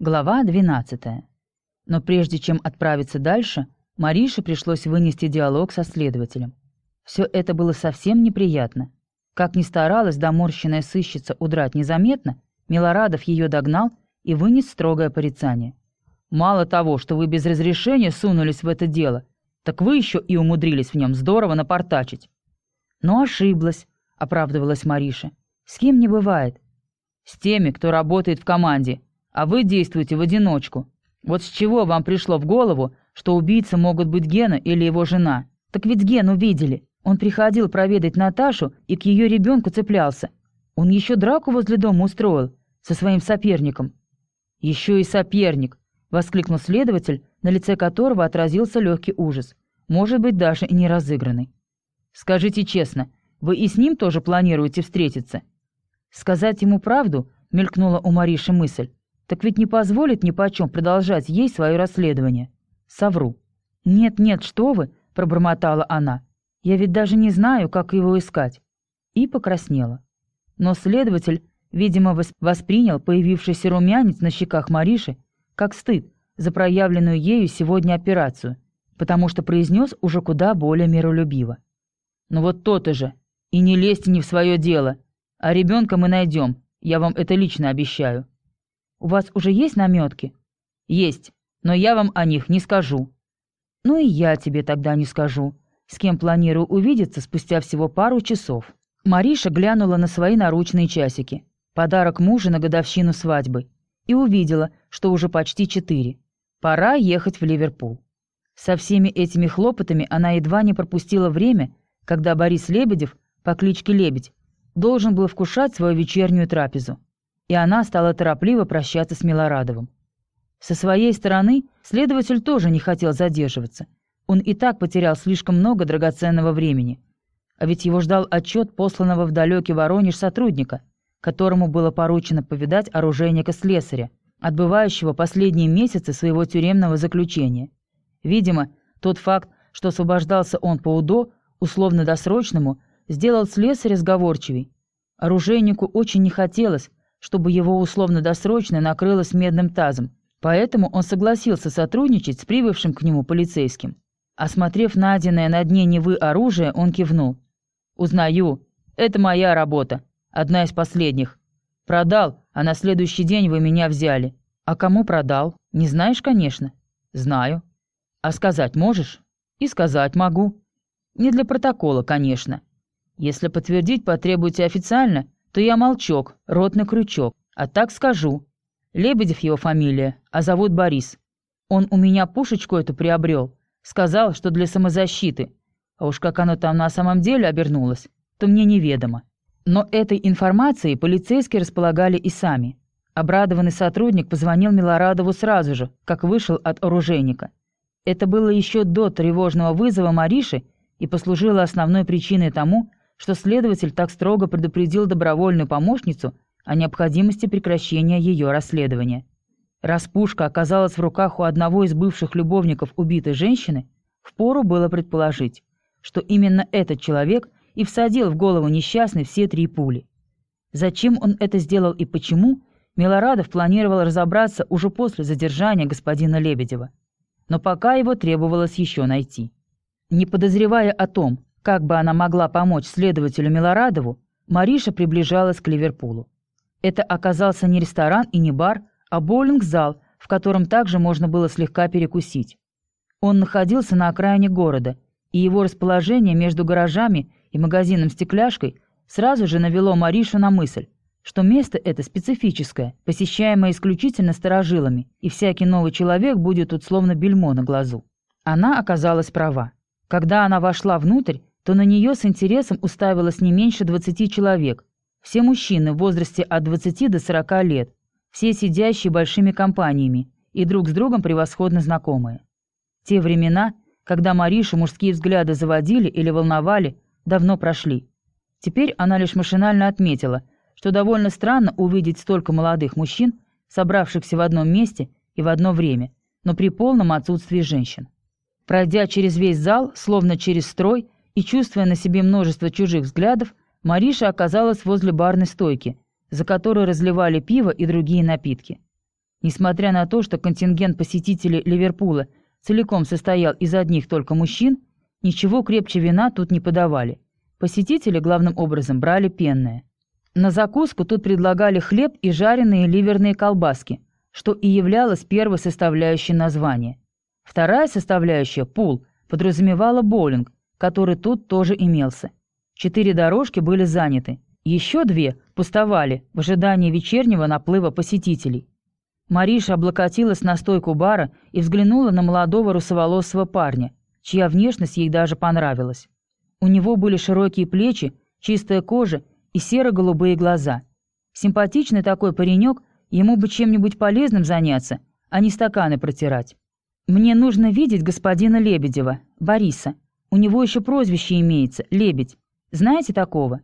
Глава 12. Но прежде чем отправиться дальше, Марише пришлось вынести диалог со следователем. Все это было совсем неприятно. Как ни старалась доморщенная сыщица удрать незаметно, Милорадов ее догнал и вынес строгое порицание. «Мало того, что вы без разрешения сунулись в это дело, так вы еще и умудрились в нем здорово напортачить». «Но ошиблась», — оправдывалась Мариша. «С кем не бывает?» «С теми, кто работает в команде», а вы действуете в одиночку. Вот с чего вам пришло в голову, что убийцы могут быть Гена или его жена? Так ведь Гену видели. Он приходил проведать Наташу и к ее ребенку цеплялся. Он еще драку возле дома устроил со своим соперником. «Еще и соперник!» — воскликнул следователь, на лице которого отразился легкий ужас. Может быть, даже и не разыгранный. «Скажите честно, вы и с ним тоже планируете встретиться?» Сказать ему правду мелькнула у Мариши мысль. Так ведь не позволит ни почем продолжать ей свое расследование. Совру. «Нет-нет, что вы!» — пробормотала она. «Я ведь даже не знаю, как его искать». И покраснела. Но следователь, видимо, воспринял появившийся румянец на щеках Мариши как стыд за проявленную ею сегодня операцию, потому что произнес уже куда более миролюбиво. «Ну вот то-то же! И не лезьте не в свое дело! А ребенка мы найдем, я вам это лично обещаю!» У вас уже есть наметки? Есть, но я вам о них не скажу. Ну и я тебе тогда не скажу. С кем планирую увидеться спустя всего пару часов. Мариша глянула на свои наручные часики. Подарок мужа на годовщину свадьбы. И увидела, что уже почти четыре. Пора ехать в Ливерпул. Со всеми этими хлопотами она едва не пропустила время, когда Борис Лебедев по кличке Лебедь должен был вкушать свою вечернюю трапезу и она стала торопливо прощаться с Милорадовым. Со своей стороны следователь тоже не хотел задерживаться. Он и так потерял слишком много драгоценного времени. А ведь его ждал отчет посланного в далекий Воронеж сотрудника, которому было поручено повидать оружейника-слесаря, отбывающего последние месяцы своего тюремного заключения. Видимо, тот факт, что освобождался он по УДО, условно-досрочному, сделал слесаря сговорчивей. Оружейнику очень не хотелось, чтобы его условно-досрочно накрыло с медным тазом, поэтому он согласился сотрудничать с прибывшим к нему полицейским. Осмотрев найденное на дне Невы оружие, он кивнул. «Узнаю. Это моя работа. Одна из последних. Продал, а на следующий день вы меня взяли. А кому продал? Не знаешь, конечно?» «Знаю. А сказать можешь?» «И сказать могу. Не для протокола, конечно. Если подтвердить потребуете официально, то я молчок, ротный крючок. А так скажу. Лебедев его фамилия, а зовут Борис. Он у меня пушечку эту приобрел. Сказал, что для самозащиты. А уж как оно там на самом деле обернулось, то мне неведомо. Но этой информацией полицейские располагали и сами. Обрадованный сотрудник позвонил Милорадову сразу же, как вышел от оружейника. Это было еще до тревожного вызова Мариши и послужило основной причиной тому, что следователь так строго предупредил добровольную помощницу о необходимости прекращения ее расследования. Раз пушка оказалась в руках у одного из бывших любовников убитой женщины, впору было предположить, что именно этот человек и всадил в голову несчастной все три пули. Зачем он это сделал и почему, Милорадов планировал разобраться уже после задержания господина Лебедева. Но пока его требовалось еще найти. Не подозревая о том, как бы она могла помочь следователю Милорадову, Мариша приближалась к Ливерпулу. Это оказался не ресторан и не бар, а боулинг-зал, в котором также можно было слегка перекусить. Он находился на окраине города, и его расположение между гаражами и магазином «Стекляшкой» сразу же навело Маришу на мысль, что место это специфическое, посещаемое исключительно старожилами, и всякий новый человек будет тут словно бельмо на глазу. Она оказалась права. Когда она вошла внутрь, то на нее с интересом уставилось не меньше 20 человек. Все мужчины в возрасте от 20 до 40 лет, все сидящие большими компаниями и друг с другом превосходно знакомые. Те времена, когда Маришу мужские взгляды заводили или волновали, давно прошли. Теперь она лишь машинально отметила, что довольно странно увидеть столько молодых мужчин, собравшихся в одном месте и в одно время, но при полном отсутствии женщин. Пройдя через весь зал, словно через строй, и, чувствуя на себе множество чужих взглядов, Мариша оказалась возле барной стойки, за которой разливали пиво и другие напитки. Несмотря на то, что контингент посетителей Ливерпуля целиком состоял из одних только мужчин, ничего крепче вина тут не подавали. Посетители главным образом брали пенное. На закуску тут предлагали хлеб и жареные ливерные колбаски, что и являлось первой составляющей названия. Вторая составляющая, пул, подразумевала боулинг, который тут тоже имелся. Четыре дорожки были заняты, еще две пустовали в ожидании вечернего наплыва посетителей. Мариша облокотилась на стойку бара и взглянула на молодого русоволосого парня, чья внешность ей даже понравилась. У него были широкие плечи, чистая кожа и серо-голубые глаза. Симпатичный такой паренек, ему бы чем-нибудь полезным заняться, а не стаканы протирать. «Мне нужно видеть господина Лебедева, Бориса. У него еще прозвище имеется — Лебедь. Знаете такого?»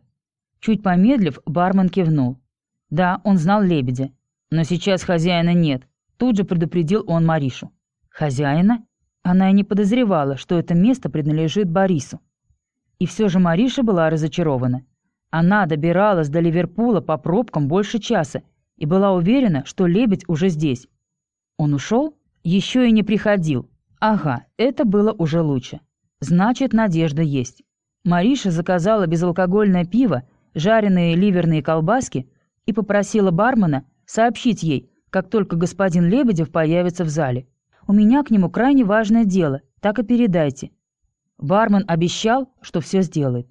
Чуть помедлив, бармен кивнул. Да, он знал Лебедя. Но сейчас хозяина нет. Тут же предупредил он Маришу. Хозяина? Она и не подозревала, что это место принадлежит Борису. И все же Мариша была разочарована. Она добиралась до Ливерпуля по пробкам больше часа и была уверена, что лебедь уже здесь. Он ушел? Еще и не приходил. Ага, это было уже лучше. Значит, надежда есть. Мариша заказала безалкогольное пиво, жареные ливерные колбаски и попросила бармена сообщить ей, как только господин Лебедев появится в зале. «У меня к нему крайне важное дело, так и передайте». Бармен обещал, что все сделает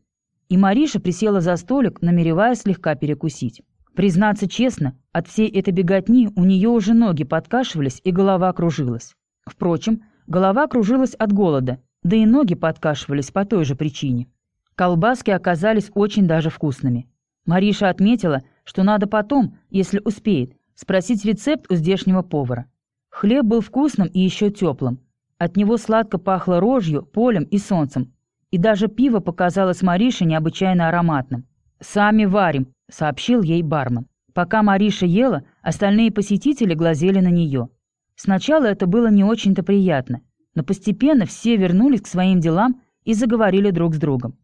и Мариша присела за столик, намереваясь слегка перекусить. Признаться честно, от всей этой беготни у нее уже ноги подкашивались и голова кружилась. Впрочем, голова кружилась от голода, да и ноги подкашивались по той же причине. Колбаски оказались очень даже вкусными. Мариша отметила, что надо потом, если успеет, спросить рецепт у здешнего повара. Хлеб был вкусным и еще теплым. От него сладко пахло рожью, полем и солнцем, и даже пиво показалось Марише необычайно ароматным. «Сами варим», — сообщил ей бармен. Пока Мариша ела, остальные посетители глазели на нее. Сначала это было не очень-то приятно, но постепенно все вернулись к своим делам и заговорили друг с другом.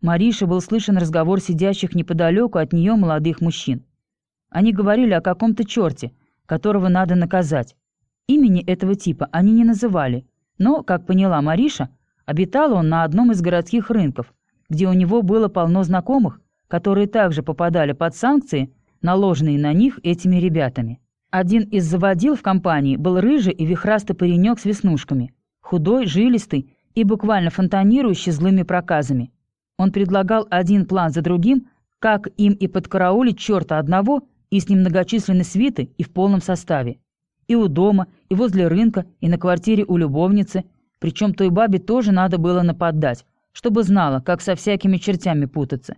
Мариша был слышен разговор сидящих неподалеку от нее молодых мужчин. Они говорили о каком-то черте, которого надо наказать. Имени этого типа они не называли, но, как поняла Мариша, Обитал он на одном из городских рынков, где у него было полно знакомых, которые также попадали под санкции, наложенные на них этими ребятами. Один из заводил в компании был рыжий и вихрастый паренек с веснушками, худой, жилистый и буквально фонтанирующий злыми проказами. Он предлагал один план за другим, как им и подкараулить черта одного и с ним многочисленной свиты и в полном составе. И у дома, и возле рынка, и на квартире у любовницы – причем той бабе тоже надо было нападать, чтобы знала, как со всякими чертями путаться.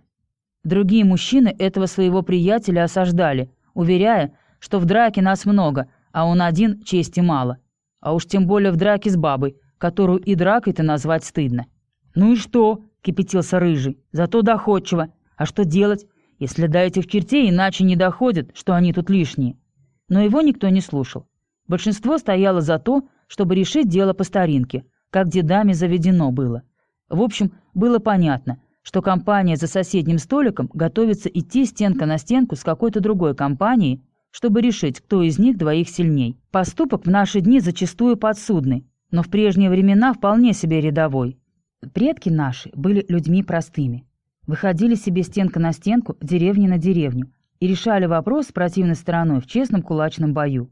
Другие мужчины этого своего приятеля осаждали, уверяя, что в драке нас много, а он один чести мало. А уж тем более в драке с бабой, которую и дракой-то назвать стыдно. «Ну и что?» — кипятился Рыжий. «Зато доходчиво. А что делать, если до этих чертей иначе не доходят, что они тут лишние?» Но его никто не слушал. Большинство стояло за то, чтобы решить дело по старинке, как дедами заведено было. В общем, было понятно, что компания за соседним столиком готовится идти стенка на стенку с какой-то другой компанией, чтобы решить, кто из них двоих сильней. Поступок в наши дни зачастую подсудный, но в прежние времена вполне себе рядовой. Предки наши были людьми простыми. Выходили себе стенка на стенку, деревни на деревню, и решали вопрос с противной стороной в честном кулачном бою.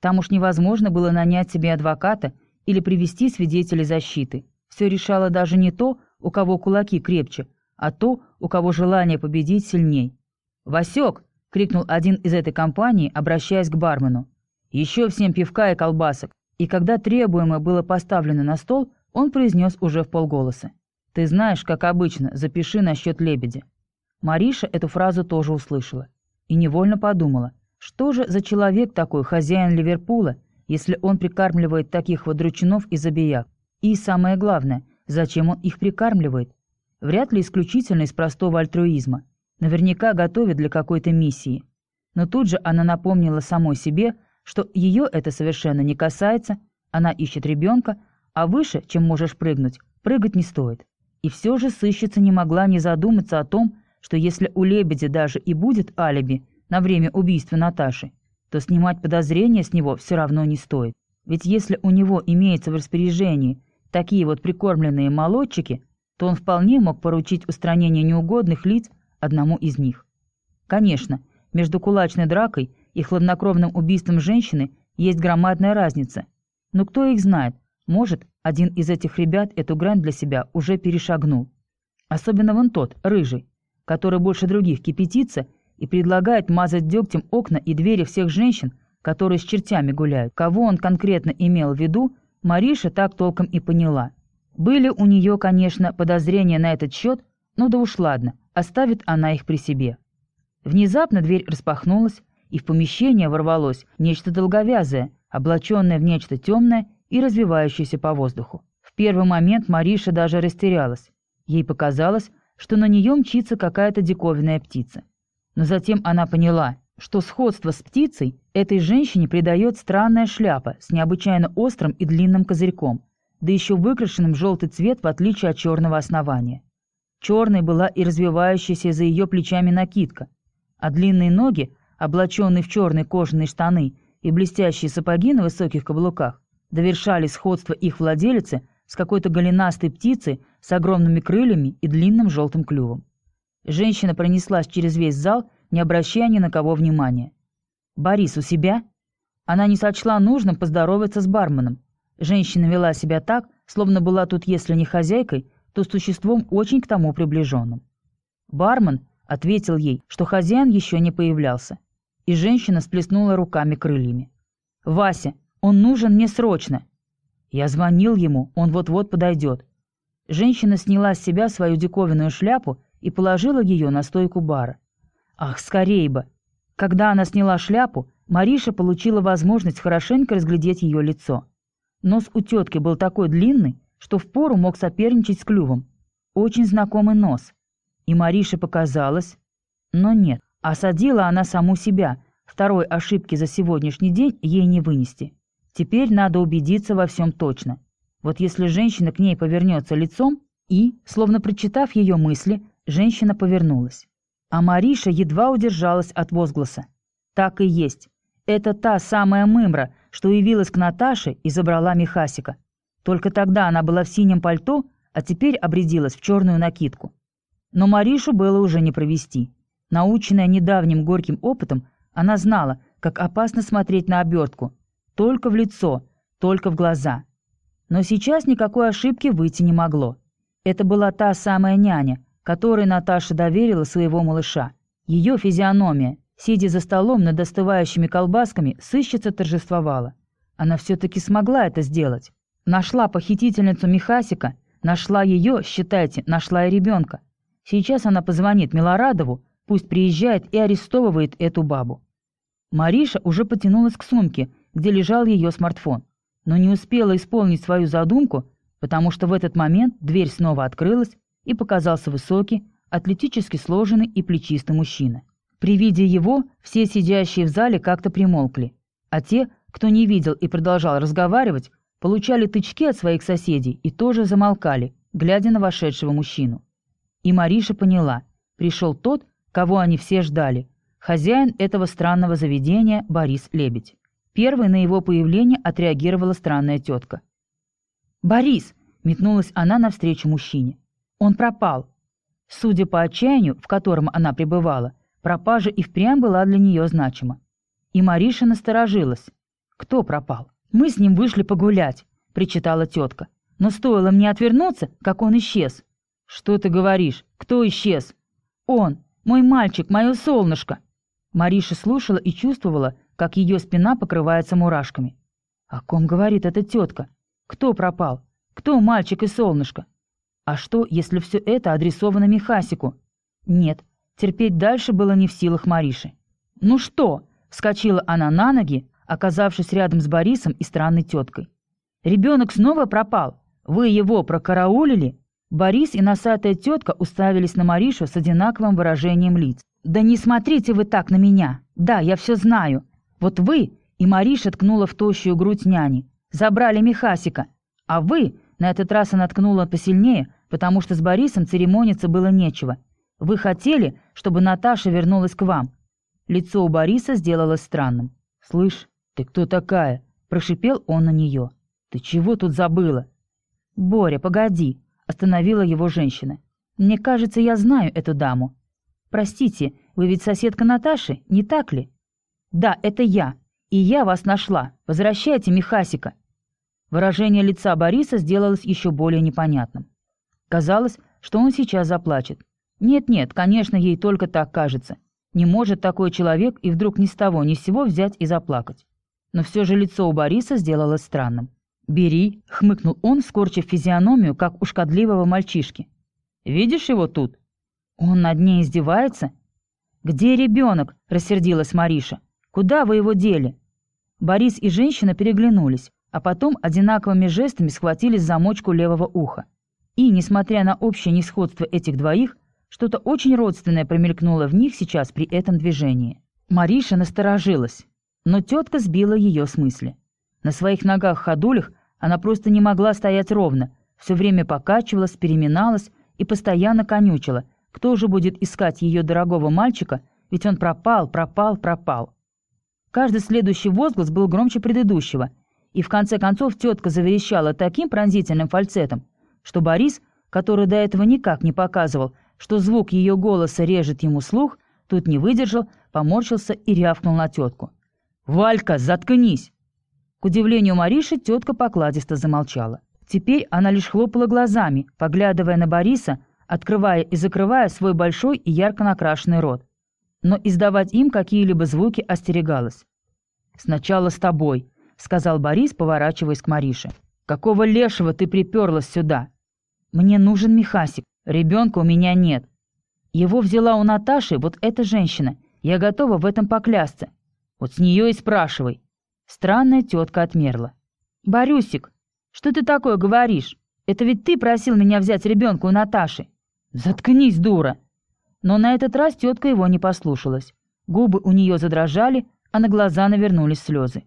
Там уж невозможно было нанять себе адвоката или привести свидетелей защиты. Все решало даже не то, у кого кулаки крепче, а то, у кого желание победить сильней. «Васек!» — крикнул один из этой компании, обращаясь к бармену. «Еще всем пивка и колбасок!» И когда требуемое было поставлено на стол, он произнес уже в полголоса. «Ты знаешь, как обычно, запиши насчет лебедя». Мариша эту фразу тоже услышала и невольно подумала, что же за человек такой хозяин Ливерпуля, если он прикармливает таких вот дручунов и забияк? И самое главное, зачем он их прикармливает? Вряд ли исключительно из простого альтруизма. Наверняка готовит для какой-то миссии. Но тут же она напомнила самой себе, что ее это совершенно не касается, она ищет ребенка, а выше, чем можешь прыгнуть, прыгать не стоит. И все же сыщица не могла не задуматься о том, что если у лебедя даже и будет алиби на время убийства Наташи, то снимать подозрения с него все равно не стоит. Ведь если у него имеется в распоряжении такие вот прикормленные молодчики, то он вполне мог поручить устранение неугодных лиц одному из них. Конечно, между кулачной дракой и хладнокровным убийством женщины есть громадная разница. Но кто их знает, может, один из этих ребят эту грань для себя уже перешагнул. Особенно вон тот, рыжий, который больше других кипятится и предлагает мазать дегтем окна и двери всех женщин, которые с чертями гуляют. Кого он конкретно имел в виду, Мариша так толком и поняла. Были у нее, конечно, подозрения на этот счет, но да уж ладно, оставит она их при себе. Внезапно дверь распахнулась, и в помещение ворвалось нечто долговязое, облаченное в нечто темное и развивающееся по воздуху. В первый момент Мариша даже растерялась. Ей показалось, что на нее мчится какая-то диковинная птица. Но затем она поняла, что сходство с птицей этой женщине придает странная шляпа с необычайно острым и длинным козырьком, да еще выкрашенным желтый цвет в отличие от черного основания. Черной была и развивающаяся за ее плечами накидка, а длинные ноги, облаченные в черные кожаные штаны и блестящие сапоги на высоких каблуках, довершали сходство их владелицы с какой-то голенастой птицей с огромными крыльями и длинным желтым клювом. Женщина пронеслась через весь зал, не обращая ни на кого внимания. «Борис у себя?» Она не сочла нужным поздороваться с барменом. Женщина вела себя так, словно была тут, если не хозяйкой, то существом очень к тому приближенным. Бармен ответил ей, что хозяин еще не появлялся, и женщина сплеснула руками крыльями. «Вася, он нужен мне срочно!» Я звонил ему, он вот-вот подойдет. Женщина сняла с себя свою диковинную шляпу и положила ее на стойку бара. Ах, скорей бы! Когда она сняла шляпу, Мариша получила возможность хорошенько разглядеть ее лицо. Нос у тетки был такой длинный, что впору мог соперничать с клювом. Очень знакомый нос. И Марише показалось... Но нет, осадила она саму себя. Второй ошибки за сегодняшний день ей не вынести. Теперь надо убедиться во всем точно. Вот если женщина к ней повернется лицом, и, словно прочитав ее мысли, женщина повернулась. А Мариша едва удержалась от возгласа. Так и есть. Это та самая мымра, что явилась к Наташе и забрала Михасика. Только тогда она была в синем пальто, а теперь обрядилась в черную накидку. Но Маришу было уже не провести. Наученная недавним горьким опытом, она знала, как опасно смотреть на обертку. Только в лицо, только в глаза. Но сейчас никакой ошибки выйти не могло. Это была та самая няня, которой Наташа доверила своего малыша. Ее физиономия, сидя за столом над остывающими колбасками, сыщица торжествовала. Она все-таки смогла это сделать. Нашла похитительницу Михасика, нашла ее, считайте, нашла и ребенка. Сейчас она позвонит Милорадову, пусть приезжает и арестовывает эту бабу. Мариша уже потянулась к сумке, где лежал ее смартфон, но не успела исполнить свою задумку, потому что в этот момент дверь снова открылась, и показался высокий, атлетически сложенный и плечистый мужчина. При виде его все сидящие в зале как-то примолкли, а те, кто не видел и продолжал разговаривать, получали тычки от своих соседей и тоже замолкали, глядя на вошедшего мужчину. И Мариша поняла, пришел тот, кого они все ждали, хозяин этого странного заведения Борис Лебедь. Первой на его появление отреагировала странная тетка. «Борис!» — метнулась она навстречу мужчине. Он пропал. Судя по отчаянию, в котором она пребывала, пропажа и впрямь была для нее значима. И Мариша насторожилась. Кто пропал? Мы с ним вышли погулять, причитала тетка. Но стоило мне отвернуться, как он исчез. Что ты говоришь? Кто исчез? Он, мой мальчик, мое солнышко. Мариша слушала и чувствовала, как ее спина покрывается мурашками. О ком говорит эта тетка? Кто пропал? Кто мальчик и солнышко? А что, если все это адресовано Михасику? Нет, терпеть дальше было не в силах Мариши. «Ну что?» — вскочила она на ноги, оказавшись рядом с Борисом и странной теткой. «Ребенок снова пропал. Вы его прокараулили?» Борис и носатая тетка уставились на Маришу с одинаковым выражением лиц. «Да не смотрите вы так на меня! Да, я все знаю. Вот вы...» И Мариша ткнула в тощую грудь няни. «Забрали Михасика. А вы...» На этот раз она ткнула посильнее, потому что с Борисом церемониться было нечего. Вы хотели, чтобы Наташа вернулась к вам?» Лицо у Бориса сделалось странным. «Слышь, ты кто такая?» – прошипел он на нее. «Ты чего тут забыла?» «Боря, погоди!» – остановила его женщина. «Мне кажется, я знаю эту даму. Простите, вы ведь соседка Наташи, не так ли?» «Да, это я. И я вас нашла. Возвращайте Михасика». Выражение лица Бориса сделалось еще более непонятным. Казалось, что он сейчас заплачет. Нет-нет, конечно, ей только так кажется. Не может такой человек и вдруг ни с того ни с сего взять и заплакать. Но все же лицо у Бориса сделалось странным. «Бери», — хмыкнул он, скорчив физиономию, как у шкодливого мальчишки. «Видишь его тут?» «Он над ней издевается?» «Где ребенок?» — рассердилась Мариша. «Куда вы его дели?» Борис и женщина переглянулись, а потом одинаковыми жестами схватились за мочку левого уха. И, несмотря на общее несходство этих двоих, что-то очень родственное промелькнуло в них сейчас при этом движении. Мариша насторожилась, но тетка сбила ее с мысли. На своих ногах-ходулях она просто не могла стоять ровно, все время покачивалась, переминалась и постоянно конючила, кто же будет искать ее дорогого мальчика, ведь он пропал, пропал, пропал. Каждый следующий возглас был громче предыдущего, и в конце концов тетка заверещала таким пронзительным фальцетом, что Борис, который до этого никак не показывал, что звук ее голоса режет ему слух, тут не выдержал, поморщился и рявкнул на тетку. «Валька, заткнись!» К удивлению Мариши, тетка покладисто замолчала. Теперь она лишь хлопала глазами, поглядывая на Бориса, открывая и закрывая свой большой и ярко накрашенный рот. Но издавать им какие-либо звуки остерегалась. «Сначала с тобой», — сказал Борис, поворачиваясь к Марише. «Какого лешего ты приперлась сюда?» «Мне нужен Михасик. Ребенка у меня нет. Его взяла у Наташи вот эта женщина. Я готова в этом поклясться. Вот с нее и спрашивай». Странная тетка отмерла. «Борюсик, что ты такое говоришь? Это ведь ты просил меня взять ребенка у Наташи». «Заткнись, дура!» Но на этот раз тетка его не послушалась. Губы у нее задрожали, а на глаза навернулись слезы.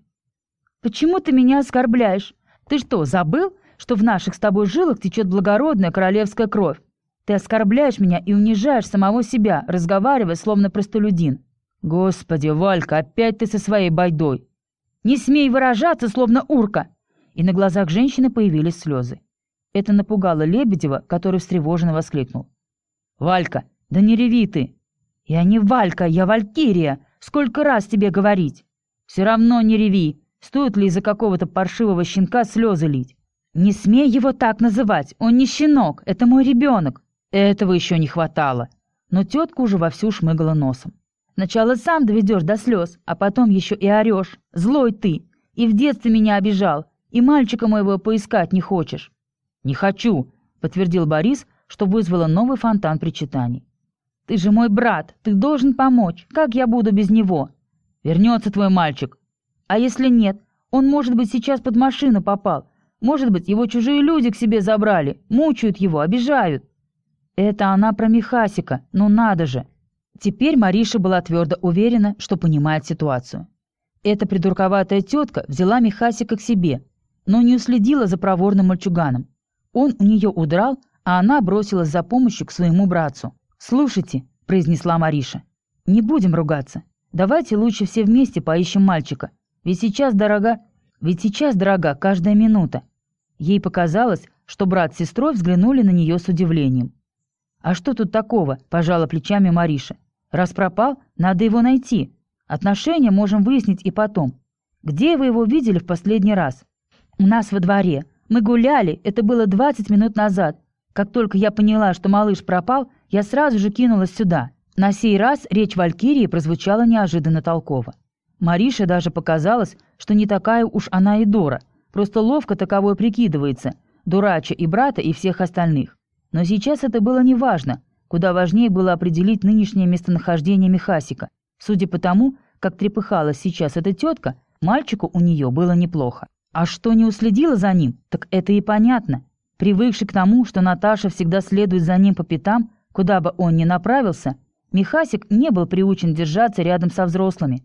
«Почему ты меня оскорбляешь? Ты что, забыл, что в наших с тобой жилах течет благородная королевская кровь. Ты оскорбляешь меня и унижаешь самого себя, разговаривая словно простолюдин. Господи, Валька, опять ты со своей байдой. Не смей выражаться, словно урка. И на глазах женщины появились слезы. Это напугало Лебедева, который встревоженно воскликнул. «Валька, да не реви ты!» «Я не Валька, я Валькирия! Сколько раз тебе говорить?» «Все равно не реви! Стоит ли из-за какого-то паршивого щенка слезы лить?» «Не смей его так называть! Он не щенок, это мой ребенок!» Этого еще не хватало. Но тетка уже вовсю шмыгала носом. «Сначала сам доведешь до слез, а потом еще и орешь. Злой ты! И в детстве меня обижал, и мальчика моего поискать не хочешь». «Не хочу», — подтвердил Борис, что вызвало новый фонтан причитаний. «Ты же мой брат, ты должен помочь. Как я буду без него?» «Вернется твой мальчик». «А если нет? Он, может быть, сейчас под машину попал. Может быть, его чужие люди к себе забрали, мучают его, обижают. Это она про Михасика, ну надо же. Теперь Мариша была твердо уверена, что понимает ситуацию. Эта придурковатая тетка взяла Михасика к себе, но не уследила за проворным мальчуганом. Он у нее удрал, а она бросилась за помощью к своему братцу. «Слушайте», — произнесла Мариша, — «не будем ругаться. Давайте лучше все вместе поищем мальчика. Ведь сейчас дорога... Ведь сейчас дорога каждая минута. Ей показалось, что брат с сестрой взглянули на нее с удивлением. «А что тут такого?» – пожала плечами Мариша. «Раз пропал, надо его найти. Отношения можем выяснить и потом. Где вы его видели в последний раз?» «У нас во дворе. Мы гуляли, это было 20 минут назад. Как только я поняла, что малыш пропал, я сразу же кинулась сюда». На сей раз речь Валькирии прозвучала неожиданно толково. Марише даже показалось, что не такая уж она и дура, Просто ловко таковой прикидывается, дурача и брата, и всех остальных. Но сейчас это было неважно. Куда важнее было определить нынешнее местонахождение Михасика. Судя по тому, как трепыхалась сейчас эта тетка, мальчику у нее было неплохо. А что не уследила за ним, так это и понятно. Привыкший к тому, что Наташа всегда следует за ним по пятам, куда бы он ни направился, Михасик не был приучен держаться рядом со взрослыми.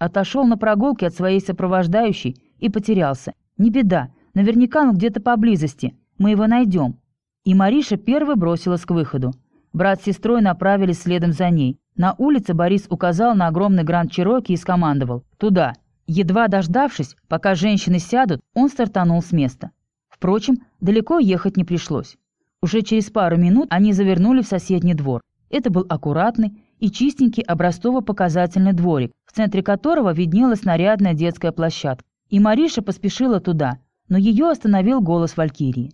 Отошел на прогулке от своей сопровождающей и потерялся. «Не беда, наверняка он где-то поблизости. Мы его найдем». И Мариша первой бросилась к выходу. Брат с сестрой направились следом за ней. На улице Борис указал на огромный гранд Чироки и скомандовал «Туда». Едва дождавшись, пока женщины сядут, он стартанул с места. Впрочем, далеко ехать не пришлось. Уже через пару минут они завернули в соседний двор. Это был аккуратный и чистенький образцово-показательный дворик, в центре которого виднелась нарядная детская площадка. И Мариша поспешила туда, но ее остановил голос Валькирии.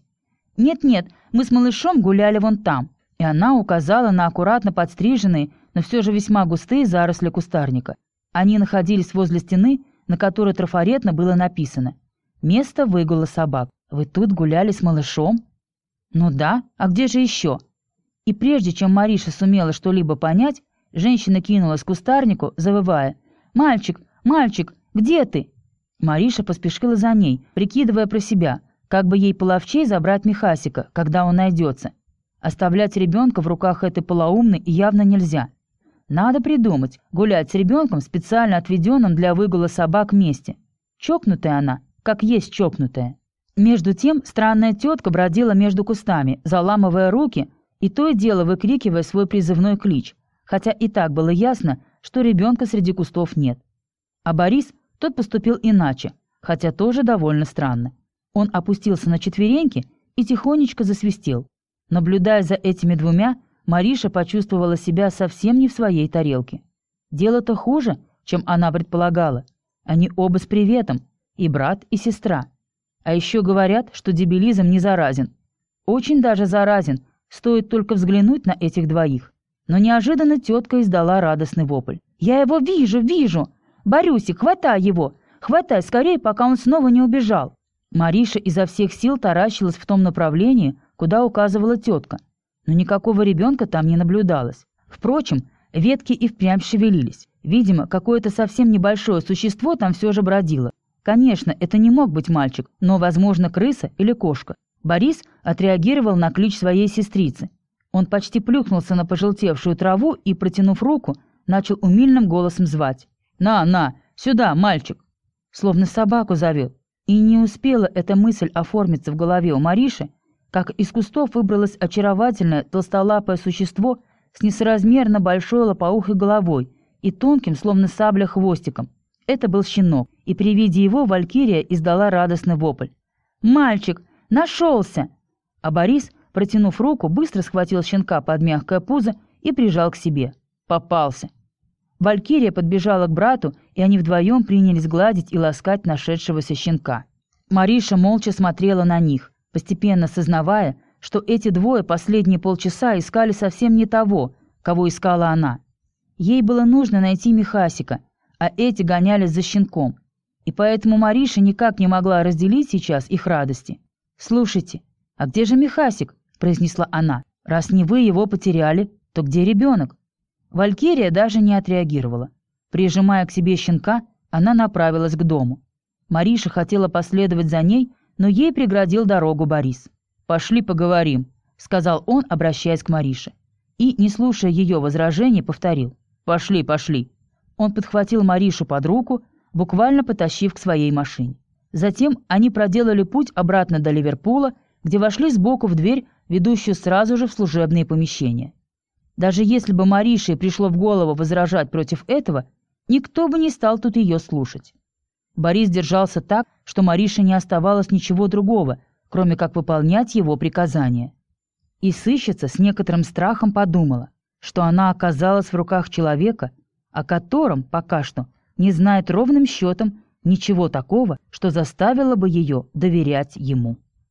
«Нет-нет, мы с малышом гуляли вон там», и она указала на аккуратно подстриженные, но все же весьма густые заросли кустарника. Они находились возле стены, на которой трафаретно было написано «Место выгула собак. Вы тут гуляли с малышом?» «Ну да, а где же еще?» И прежде чем Мариша сумела что-либо понять, женщина кинулась к кустарнику, завывая «Мальчик, мальчик, где ты?» Мариша поспешила за ней, прикидывая про себя, как бы ей половчей забрать Михасика, когда он найдется. Оставлять ребенка в руках этой полоумной явно нельзя. Надо придумать, гулять с ребенком, специально отведенным для выгула собак месте. Чокнутая она, как есть чокнутая. Между тем странная тетка бродила между кустами, заламывая руки и то и дело выкрикивая свой призывной клич, хотя и так было ясно, что ребенка среди кустов нет. А Борис, тот поступил иначе, хотя тоже довольно странно. Он опустился на четвереньки и тихонечко засвистел. Наблюдая за этими двумя, Мариша почувствовала себя совсем не в своей тарелке. Дело-то хуже, чем она предполагала. Они оба с приветом, и брат, и сестра. А еще говорят, что дебилизм не заразен. Очень даже заразен, стоит только взглянуть на этих двоих. Но неожиданно тетка издала радостный вопль. «Я его вижу, вижу! Борюсик, хватай его! Хватай скорее, пока он снова не убежал!» Мариша изо всех сил таращилась в том направлении, куда указывала тетка, но никакого ребенка там не наблюдалось. Впрочем, ветки и впрямь шевелились. Видимо, какое-то совсем небольшое существо там все же бродило. Конечно, это не мог быть мальчик, но, возможно, крыса или кошка. Борис отреагировал на клич своей сестрицы. Он почти плюхнулся на пожелтевшую траву и, протянув руку, начал умильным голосом звать. «На, на, сюда, мальчик!» Словно собаку зовет. И не успела эта мысль оформиться в голове у Мариши, как из кустов выбралось очаровательное толстолапое существо с несоразмерно большой лопоухой головой и тонким, словно сабля, хвостиком. Это был щенок, и при виде его Валькирия издала радостный вопль. «Мальчик! Нашелся!» А Борис, протянув руку, быстро схватил щенка под мягкое пузо и прижал к себе. Попался. Валькирия подбежала к брату, и они вдвоем принялись гладить и ласкать нашедшегося щенка. Мариша молча смотрела на них постепенно сознавая, что эти двое последние полчаса искали совсем не того, кого искала она. Ей было нужно найти Михасика, а эти гонялись за щенком. И поэтому Мариша никак не могла разделить сейчас их радости. «Слушайте, а где же Михасик?» – произнесла она. «Раз не вы его потеряли, то где ребенок?» Валькирия даже не отреагировала. Прижимая к себе щенка, она направилась к дому. Мариша хотела последовать за ней, но ей преградил дорогу Борис. «Пошли поговорим», — сказал он, обращаясь к Марише. И, не слушая ее возражений, повторил. «Пошли, пошли». Он подхватил Маришу под руку, буквально потащив к своей машине. Затем они проделали путь обратно до Ливерпула, где вошли сбоку в дверь, ведущую сразу же в служебные помещения. Даже если бы Марише пришло в голову возражать против этого, никто бы не стал тут ее слушать. Борис держался так, что Марише не оставалось ничего другого, кроме как выполнять его приказания. И сыщица с некоторым страхом подумала, что она оказалась в руках человека, о котором пока что не знает ровным счетом ничего такого, что заставило бы ее доверять ему.